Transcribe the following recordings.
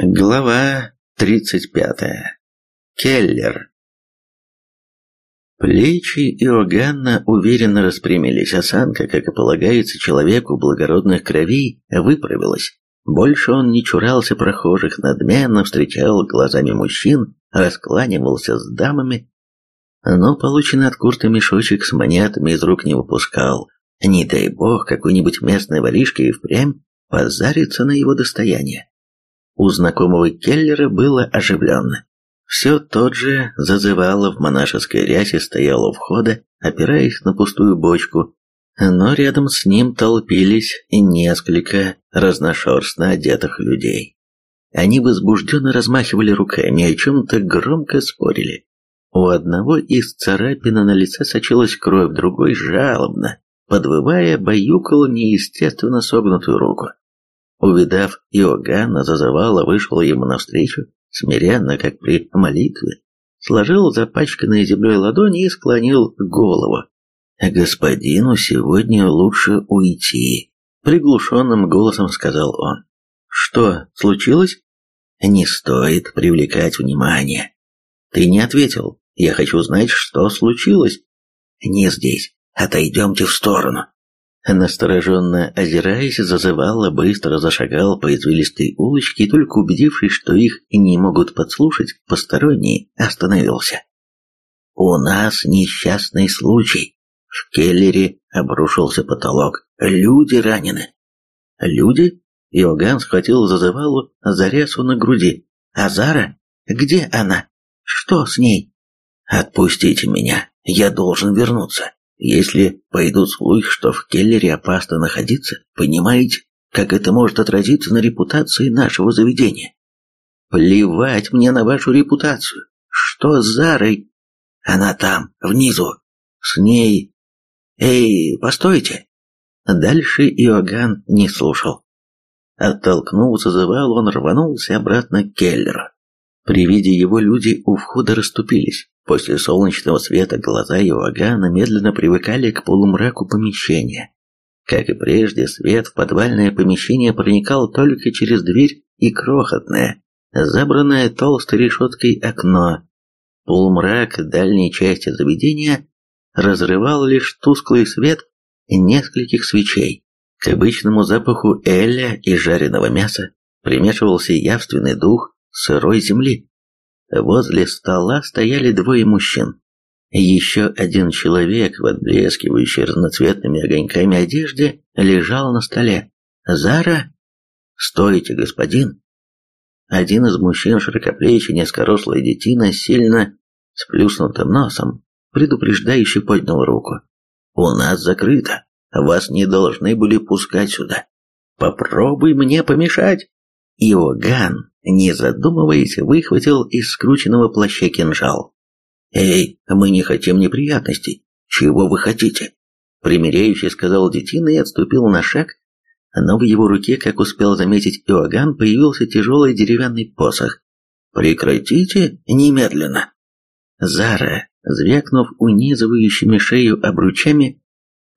Глава 35. Келлер. Плечи Иоганна уверенно распрямились, осанка, как и полагается человеку благородных кровей, выправилась. Больше он не чурался прохожих, надменно встречал глазами мужчин, раскланивался с дамами, но полученный от Курта мешочек с монетами из рук не выпускал. Не дай бог, какой-нибудь местный воришка и впрямь позарится на его достояние. У знакомого Келлера было оживленно. Все тот же зазывало в монашеской рясе стоял у входа, опираясь на пустую бочку, но рядом с ним толпились несколько разношерстно одетых людей. Они возбужденно размахивали руками и о чем-то громко спорили. У одного из царапины на лице сочилась кровь, другой жалобно, подвывая, баюкал неестественно согнутую руку. Увидав Иоганна, зазывала, вышел ему навстречу, смиренно, как при молитве, сложил запачканные землей ладони и склонил голову. «Господину сегодня лучше уйти», — приглушенным голосом сказал он. «Что, случилось?» «Не стоит привлекать внимание». «Ты не ответил. Я хочу знать, что случилось». «Не здесь. Отойдемте в сторону». Настороженно озираясь, зазывало, быстро зашагал по извилистой улочке и только убедившись, что их не могут подслушать, посторонние остановился. «У нас несчастный случай. В Келлере обрушился потолок. Люди ранены». «Люди?» Иоганн схватил зазывалу за рясу на груди. «А Зара? Где она? Что с ней?» «Отпустите меня. Я должен вернуться». Если пойдут слухи, что в Келлере опасно находиться, понимаете, как это может отразиться на репутации нашего заведения? Плевать мне на вашу репутацию. Что с Зарой? Она там, внизу. С ней... Эй, постойте. Дальше Иоганн не слушал. Оттолкнулся, зазывал, он рванулся обратно к Келлеру. При виде его люди у входа расступились. После солнечного света глаза Иоганна медленно привыкали к полумраку помещения. Как и прежде, свет в подвальное помещение проникал только через дверь и крохотное, забранное толстой решеткой окно. Полумрак дальней части заведения разрывал лишь тусклый свет нескольких свечей. К обычному запаху эля и жареного мяса примешивался явственный дух сырой земли. Возле стола стояли двое мужчин. Еще один человек в отблескивающей разноцветными огоньками одежде лежал на столе. «Зара?» «Стойте, господин!» Один из мужчин, широкоплечий, низкорослая детина, сильно сплюснутым носом, предупреждающе поднял руку. «У нас закрыто. Вас не должны были пускать сюда. Попробуй мне помешать!» Иоганн не задумываясь, выхватил из скрученного плаща кинжал. «Эй, мы не хотим неприятностей. Чего вы хотите?» Примиряющий сказал детина и отступил на шаг, но в его руке, как успел заметить Иоганн, появился тяжелый деревянный посох. «Прекратите немедленно!» Зара, звякнув унизывающими шею обручами,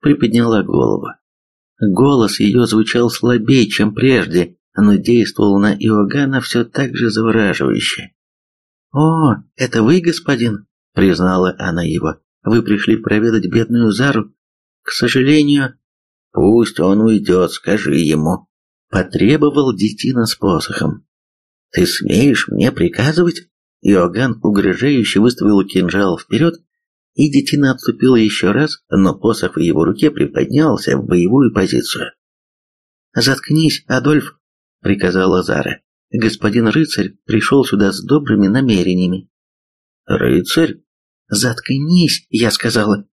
приподняла голову. Голос ее звучал слабее, чем прежде, но действовал на Иоганна все так же завораживающе. «О, это вы, господин?» — признала она его. «Вы пришли проведать бедную Зару? К сожалению...» «Пусть он уйдет, скажи ему», — потребовал детина с посохом. «Ты смеешь мне приказывать?» Иоганн угрожающе выставил кинжал вперед, и детина отступила еще раз, но посох в его руке приподнялся в боевую позицию. «Заткнись, Адольф!» Приказала Зара. Господин рыцарь пришел сюда с добрыми намерениями. Рыцарь? Заткнись, я сказала.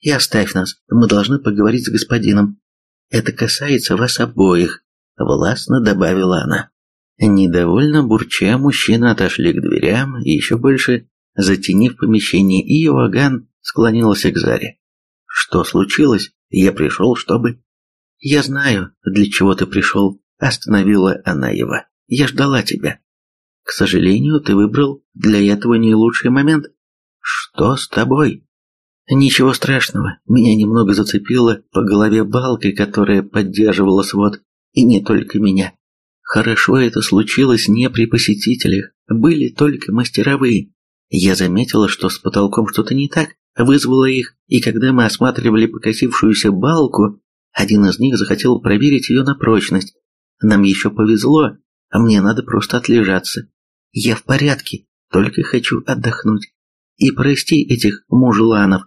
И оставь нас, мы должны поговорить с господином. Это касается вас обоих, властно добавила она. Недовольно бурча, мужчины отошли к дверям и еще больше, затенив помещение, и Иоганн склонился к Заре. «Что случилось? Я пришел, чтобы...» «Я знаю, для чего ты пришел. Остановила она его. «Я ждала тебя. К сожалению, ты выбрал для этого не лучший момент. Что с тобой?» «Ничего страшного. Меня немного зацепило по голове балкой, которая поддерживала свод. И не только меня. Хорошо это случилось не при посетителях, были только мастеровые. Я заметила, что с потолком что-то не так, вызвала их, и когда мы осматривали покосившуюся балку, один из них захотел проверить ее на прочность. Нам еще повезло, а мне надо просто отлежаться. Я в порядке, только хочу отдохнуть. И прости этих мужланов.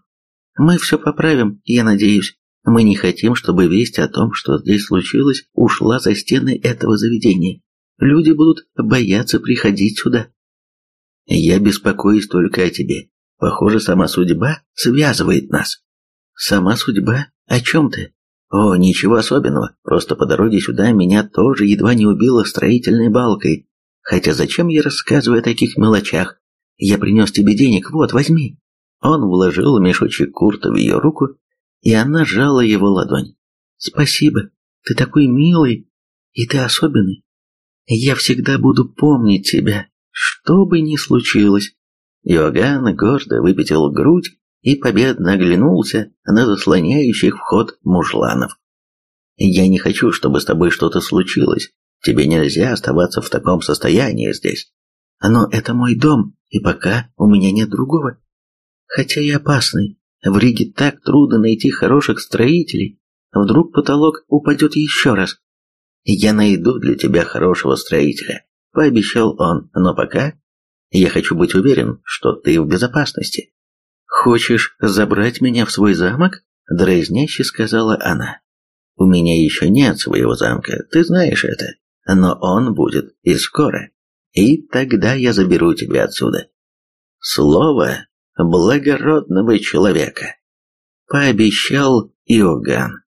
Мы все поправим, я надеюсь. Мы не хотим, чтобы весть о том, что здесь случилось, ушла за стены этого заведения. Люди будут бояться приходить сюда. Я беспокоюсь только о тебе. Похоже, сама судьба связывает нас. Сама судьба? О чем ты? О, ничего особенного. Просто по дороге сюда меня тоже едва не убило строительной балкой. Хотя зачем я рассказываю о таких мелочах? Я принес тебе денег, вот, возьми. Он вложил мешочек курта в ее руку и она сжала его ладонь. «Спасибо, ты такой милый, и ты особенный. Я всегда буду помнить тебя, что бы ни случилось». Иоганн гордо выпятил грудь и победно оглянулся на заслоняющих вход мужланов. «Я не хочу, чтобы с тобой что-то случилось. Тебе нельзя оставаться в таком состоянии здесь. Но это мой дом, и пока у меня нет другого. Хотя и опасный, в Риге так трудно найти хороших строителей. Вдруг потолок упадет еще раз. Я найду для тебя хорошего строителя, пообещал он, но пока я хочу быть уверен, что ты в безопасности. Хочешь забрать меня в свой замок? Дразняще сказала она. У меня еще нет своего замка, ты знаешь это, но он будет и скоро. И тогда я заберу тебя отсюда. Слово благородного человека, пообещал Иоганн.